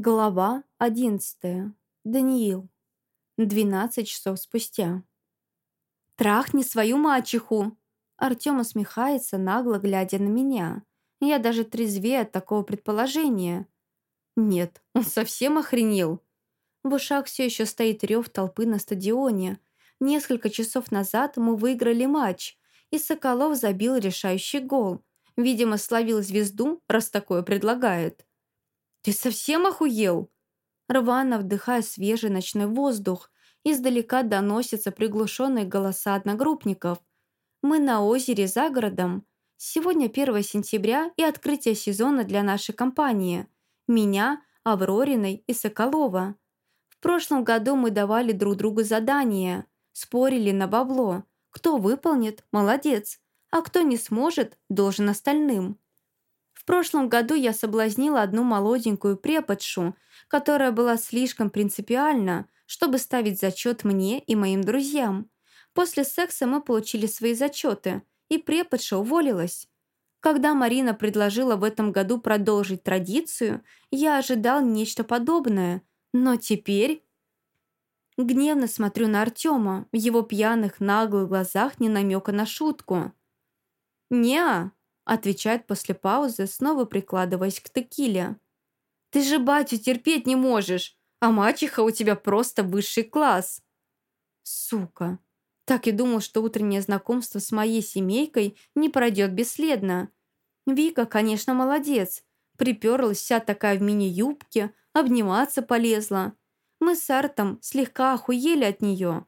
Глава одиннадцатая. Даниил. Двенадцать часов спустя. «Трахни свою мачеху!» Артем усмехается, нагло глядя на меня. Я даже трезвее от такого предположения. Нет, он совсем охренел. В ушах все еще стоит рев толпы на стадионе. Несколько часов назад мы выиграли матч, и Соколов забил решающий гол. Видимо, словил звезду, раз такое предлагает. «Ты совсем охуел?» Рвано вдыхая свежий ночной воздух, издалека доносятся приглушенные голоса одногруппников. Мы на озере за городом. Сегодня 1 сентября и открытие сезона для нашей компании. Меня, Аврориной и Соколова. В прошлом году мы давали друг другу задания, спорили на бабло. Кто выполнит – молодец, а кто не сможет – должен остальным прошлом году я соблазнила одну молоденькую преподшу, которая была слишком принципиальна, чтобы ставить зачет мне и моим друзьям. После секса мы получили свои зачеты, и преподша уволилась. Когда Марина предложила в этом году продолжить традицию, я ожидал нечто подобное, но теперь... Гневно смотрю на Артема, в его пьяных наглых глазах не намека на шутку. «Не-а», Отвечает после паузы, снова прикладываясь к текиле. «Ты же батю терпеть не можешь, а мачеха у тебя просто высший класс». «Сука!» Так и думал, что утреннее знакомство с моей семейкой не пройдет бесследно. Вика, конечно, молодец. Приперлась вся такая в мини-юбке, обниматься полезла. Мы с Артом слегка охуели от нее.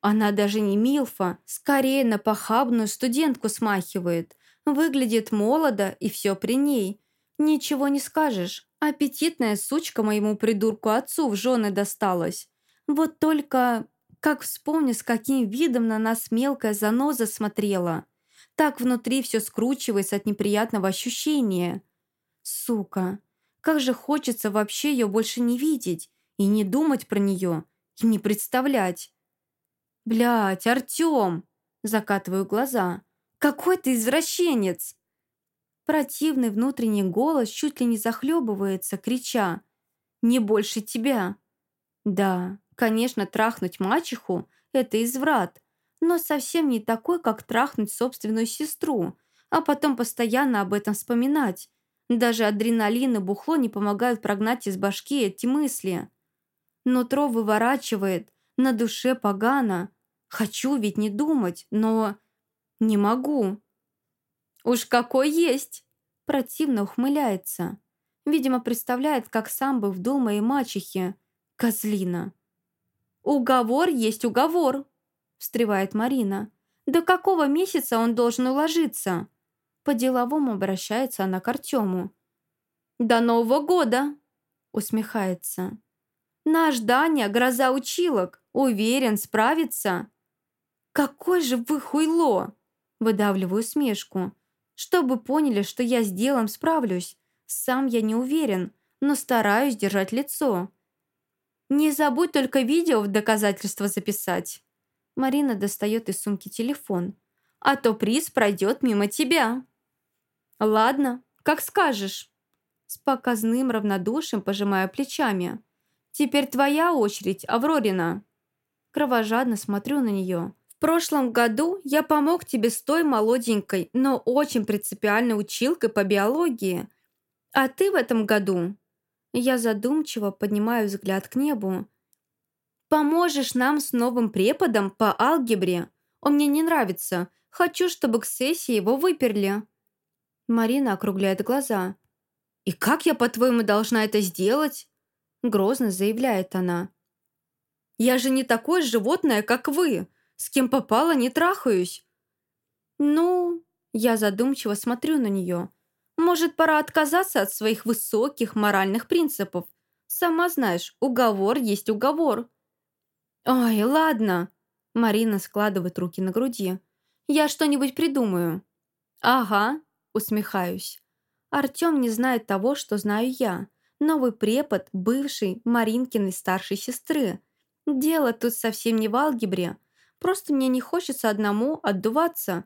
Она даже не Милфа, скорее на похабную студентку смахивает. Выглядит молодо, и все при ней. Ничего не скажешь. Аппетитная сучка моему придурку отцу в жены досталась. Вот только, как вспомню, с каким видом на нас мелкая заноза смотрела. Так внутри все скручивается от неприятного ощущения. Сука, как же хочется вообще ее больше не видеть и не думать про нее, и не представлять. Блять, Артем! Закатываю глаза. Какой ты извращенец!» Противный внутренний голос чуть ли не захлебывается, крича «Не больше тебя!» Да, конечно, трахнуть мачеху – это изврат, но совсем не такой, как трахнуть собственную сестру, а потом постоянно об этом вспоминать. Даже адреналин и бухло не помогают прогнать из башки эти мысли. Нутро выворачивает, на душе погано. Хочу ведь не думать, но «Не могу». «Уж какой есть!» Противно ухмыляется. Видимо, представляет, как сам бы вдул моей мачехе. Козлина. «Уговор есть уговор», встревает Марина. «До какого месяца он должен уложиться?» По-деловому обращается она к Артему. «До Нового года!» усмехается. «Наш Даня – гроза училок. Уверен, справится». «Какой же вы хуйло!» Выдавливаю смешку. Чтобы поняли, что я с делом справлюсь. Сам я не уверен, но стараюсь держать лицо. Не забудь только видео в доказательство записать. Марина достает из сумки телефон. А то приз пройдет мимо тебя. Ладно, как скажешь. С показным равнодушием пожимая плечами. Теперь твоя очередь, Аврорина. Кровожадно смотрю на нее прошлом году я помог тебе с той молоденькой, но очень принципиальной училкой по биологии. А ты в этом году...» Я задумчиво поднимаю взгляд к небу. «Поможешь нам с новым преподом по алгебре? Он мне не нравится. Хочу, чтобы к сессии его выперли». Марина округляет глаза. «И как я, по-твоему, должна это сделать?» Грозно заявляет она. «Я же не такое животное, как вы. С кем попало, не трахаюсь». «Ну...» Я задумчиво смотрю на нее. «Может, пора отказаться от своих высоких моральных принципов? Сама знаешь, уговор есть уговор». «Ой, ладно». Марина складывает руки на груди. «Я что-нибудь придумаю». «Ага», усмехаюсь. Артем не знает того, что знаю я. Новый препод, бывший Маринкиной старшей сестры. Дело тут совсем не в алгебре, Просто мне не хочется одному отдуваться.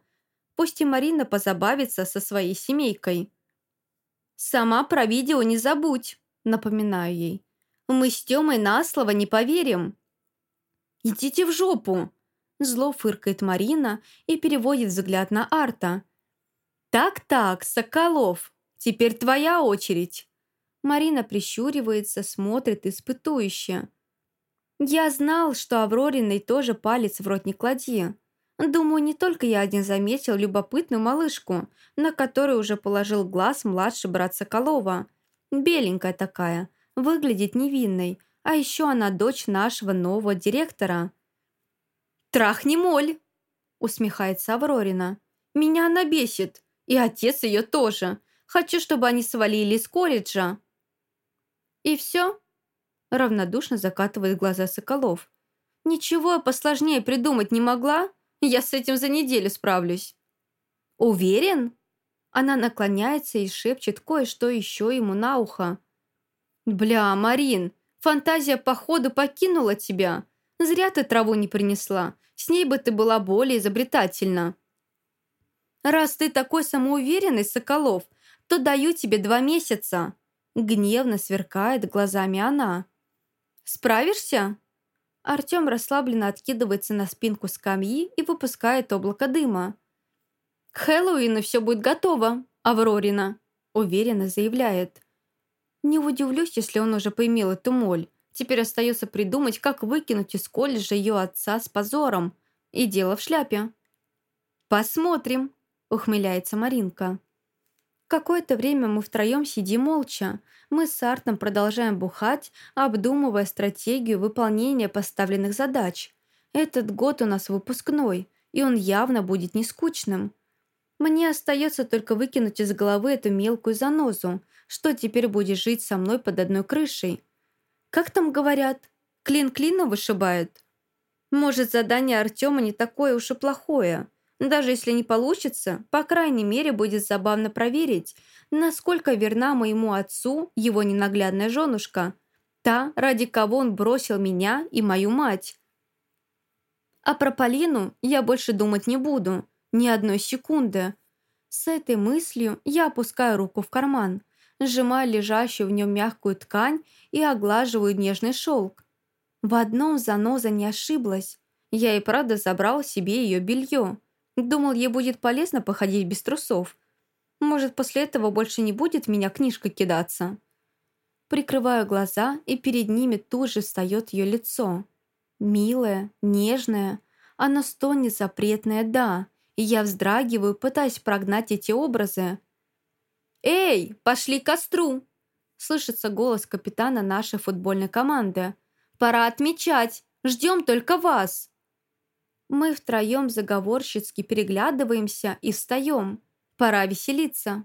Пусть и Марина позабавится со своей семейкой. «Сама про видео не забудь», напоминаю ей. «Мы с Тёмой на слово не поверим». «Идите в жопу!» Зло фыркает Марина и переводит взгляд на Арта. «Так-так, Соколов, теперь твоя очередь!» Марина прищуривается, смотрит испытующе. «Я знал, что Аврориной тоже палец в рот не клади. Думаю, не только я один заметил любопытную малышку, на которую уже положил глаз младший брат Соколова. Беленькая такая, выглядит невинной, а еще она дочь нашего нового директора». «Трахни моль!» — усмехается Аврорина. «Меня она бесит, и отец ее тоже. Хочу, чтобы они свалили из колледжа». «И все?» — равнодушно закатывает глаза Соколов. «Ничего посложнее придумать не могла?» Я с этим за неделю справлюсь». «Уверен?» Она наклоняется и шепчет кое-что еще ему на ухо. «Бля, Марин, фантазия походу покинула тебя. Зря ты траву не принесла. С ней бы ты была более изобретательна». «Раз ты такой самоуверенный, Соколов, то даю тебе два месяца». Гневно сверкает глазами она. «Справишься?» Артем расслабленно откидывается на спинку скамьи и выпускает облако дыма. «К Хэллоуину все будет готово, Аврорина», – уверенно заявляет. Не удивлюсь, если он уже поимел эту моль. Теперь остается придумать, как выкинуть из колледжа ее отца с позором. И дело в шляпе. «Посмотрим», – ухмыляется Маринка. Какое-то время мы втроем сидим молча. Мы с Артом продолжаем бухать, обдумывая стратегию выполнения поставленных задач. Этот год у нас выпускной, и он явно будет не скучным. Мне остается только выкинуть из головы эту мелкую занозу, что теперь будет жить со мной под одной крышей. Как там говорят? Клин клина вышибает? Может, задание Артема не такое уж и плохое. Даже если не получится, по крайней мере, будет забавно проверить, насколько верна моему отцу его ненаглядная женушка, та, ради кого он бросил меня и мою мать. А про Полину я больше думать не буду, ни одной секунды. С этой мыслью я опускаю руку в карман, сжимаю лежащую в нем мягкую ткань и оглаживаю нежный шелк. В одном заноза не ошиблась. Я и правда забрал себе ее белье. Думал, ей будет полезно походить без трусов. Может, после этого больше не будет меня книжкой кидаться. Прикрываю глаза, и перед ними тут же встает ее лицо. Милое, нежное, оно стонет запретное «да», и я вздрагиваю, пытаясь прогнать эти образы. «Эй, пошли к костру!» Слышится голос капитана нашей футбольной команды. «Пора отмечать! Ждем только вас!» Мы втроем заговорщицки переглядываемся и встаем. Пора веселиться.